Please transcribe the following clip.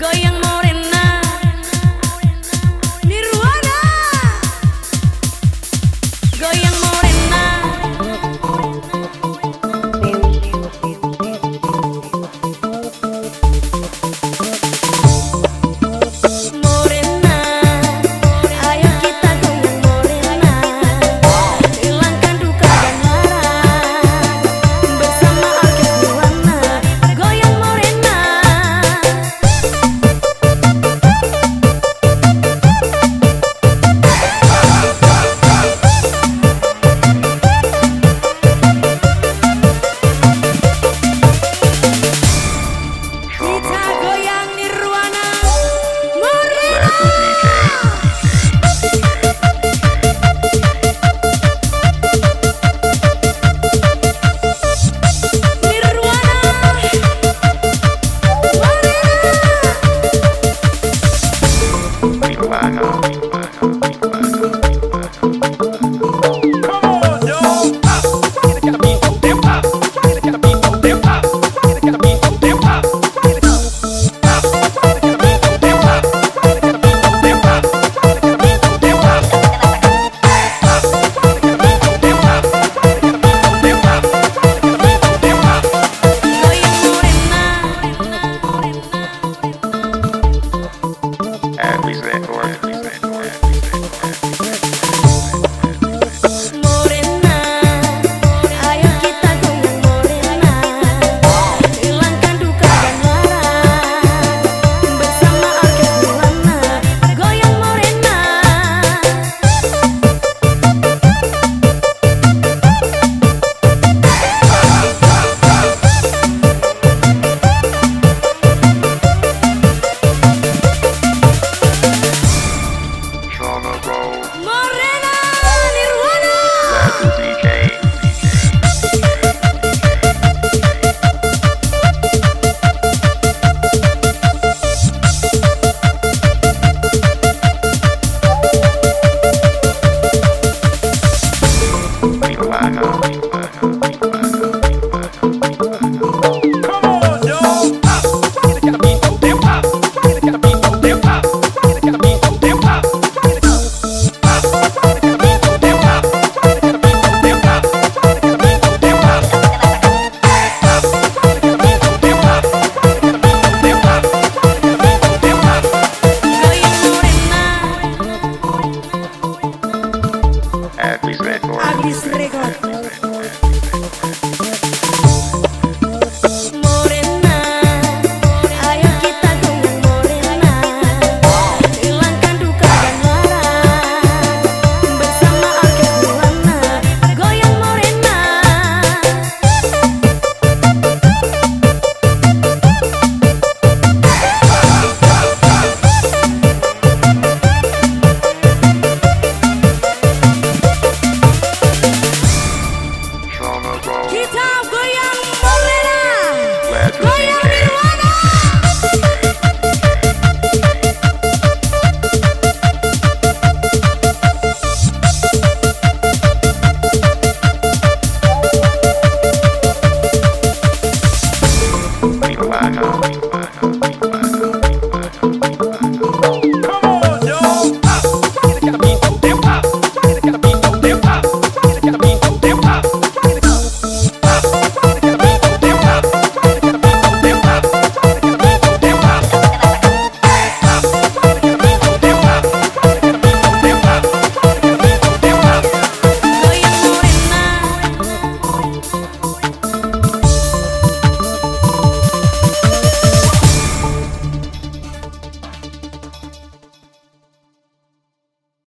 Goyang